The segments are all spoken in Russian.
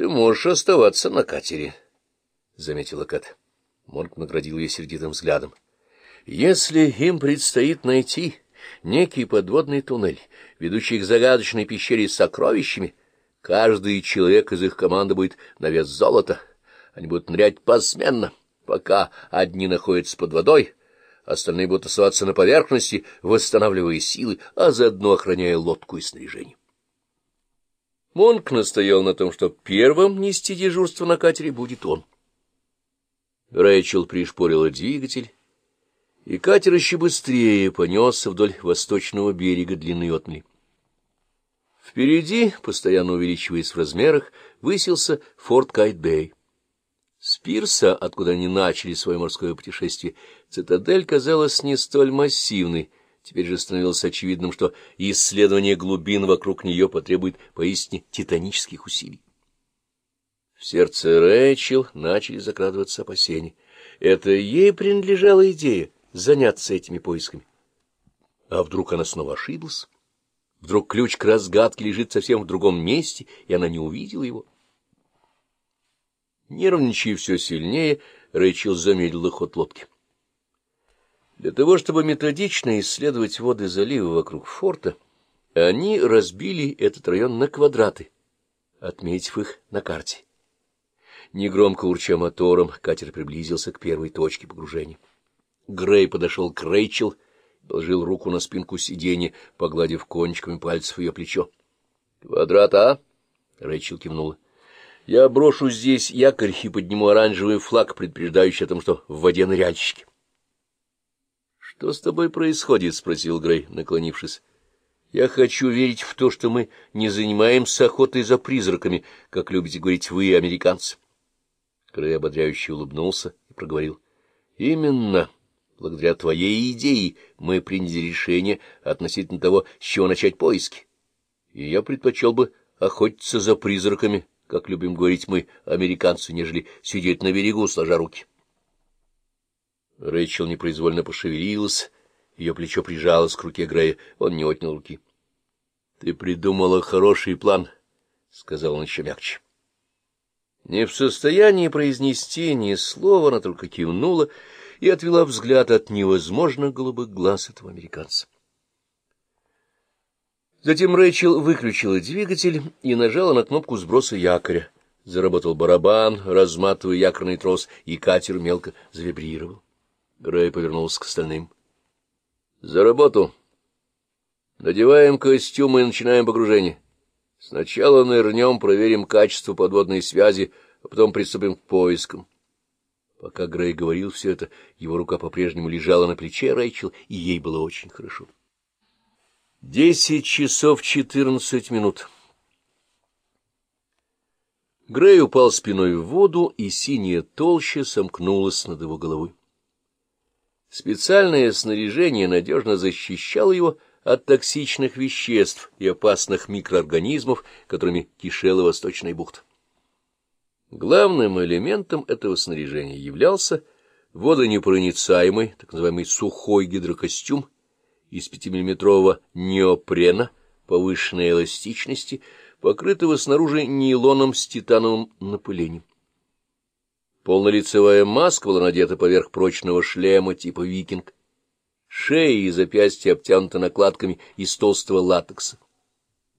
ты можешь оставаться на катере, — заметила Кэт. Морг наградил ее сердитым взглядом. — Если им предстоит найти некий подводный туннель, ведущий к загадочной пещере с сокровищами, каждый человек из их команды будет на вес золота. Они будут нырять посменно, пока одни находятся под водой, остальные будут оставаться на поверхности, восстанавливая силы, а заодно охраняя лодку и снаряжение. Монк настоял на том, что первым нести дежурство на катере будет он. Рэйчел пришпорила двигатель, и катер еще быстрее понесся вдоль восточного берега длины отмели. Впереди, постоянно увеличиваясь в размерах, высился форт Кайт-Бэй. С пирса, откуда они начали свое морское путешествие, цитадель казалась не столь массивной, теперь же становилось очевидным, что исследование глубин вокруг нее потребует поистине титанических усилий. В сердце Рэйчел начали закрадываться опасения. Это ей принадлежала идея заняться этими поисками. А вдруг она снова ошиблась? Вдруг ключ к разгадке лежит совсем в другом месте, и она не увидела его? Нервничая все сильнее, Рэйчел замедлила ход лодки. Для того, чтобы методично исследовать воды залива вокруг форта, они разбили этот район на квадраты, отметив их на карте. Негромко урча мотором, катер приблизился к первой точке погружения. Грей подошел к Рэйчел, положил руку на спинку сиденья, погладив кончиками пальцев ее плечо. — Квадрат, а? — Рэйчел кивнула. Я брошу здесь якорь и подниму оранжевый флаг, предупреждающий о том, что в воде ныряльщики. — Что с тобой происходит? — спросил Грей, наклонившись. — Я хочу верить в то, что мы не занимаемся охотой за призраками, как любите говорить вы, американцы. Грей ободряюще улыбнулся и проговорил. — Именно. Благодаря твоей идее мы приняли решение относительно того, с чего начать поиски. И я предпочел бы охотиться за призраками, как любим говорить мы, американцы, нежели сидеть на берегу, сложа руки. Рэйчел непроизвольно пошевелилась, ее плечо прижалось к руке Грея, он не отнял руки. — Ты придумала хороший план, — сказал он еще мягче. Не в состоянии произнести ни слова, она только кивнула и отвела взгляд от невозможно голубых глаз этого американца. Затем Рэйчел выключила двигатель и нажала на кнопку сброса якоря. Заработал барабан, разматывая якорный трос, и катер мелко завибрировал. Грей повернулся к остальным. — За работу! Надеваем костюмы и начинаем погружение. Сначала нырнем, проверим качество подводной связи, а потом приступим к поискам. Пока Грей говорил все это, его рука по-прежнему лежала на плече Рэйчел, и ей было очень хорошо. — Десять часов четырнадцать минут. Грей упал спиной в воду, и синяя толща сомкнулась над его головой. Специальное снаряжение надежно защищало его от токсичных веществ и опасных микроорганизмов, которыми кишела Восточная бухта. Главным элементом этого снаряжения являлся водонепроницаемый, так называемый сухой гидрокостюм, из пятимиллиметрового неопрена повышенной эластичности, покрытого снаружи нейлоном с титановым напылением. Полнолицевая маска была надета поверх прочного шлема типа викинг. Шея и запястья обтянуты накладками из толстого латекса.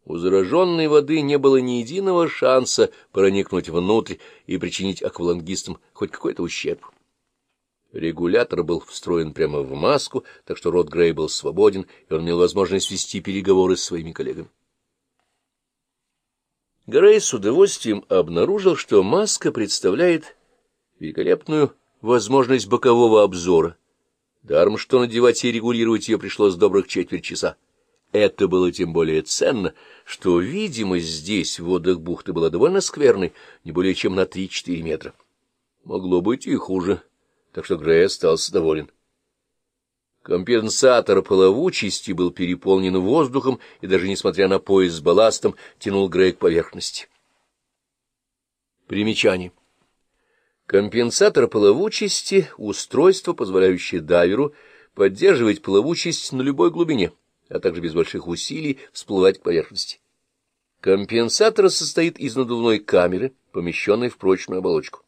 У зараженной воды не было ни единого шанса проникнуть внутрь и причинить аквалангистам хоть какой-то ущерб. Регулятор был встроен прямо в маску, так что рот Грей был свободен, и он имел возможность вести переговоры с своими коллегами. Грей с удовольствием обнаружил, что маска представляет великолепную возможность бокового обзора. Даром, что надевать и регулировать ее пришлось добрых четверть часа. Это было тем более ценно, что видимость здесь, в водах бухты, была довольно скверной, не более чем на три-четыре метра. Могло быть и хуже так что Грей остался доволен. Компенсатор плавучести был переполнен воздухом, и даже несмотря на пояс с балластом, тянул Грей к поверхности. Примечание. Компенсатор плавучести — устройство, позволяющее дайверу поддерживать плавучесть на любой глубине, а также без больших усилий всплывать к поверхности. Компенсатор состоит из надувной камеры, помещенный в прочную оболочку.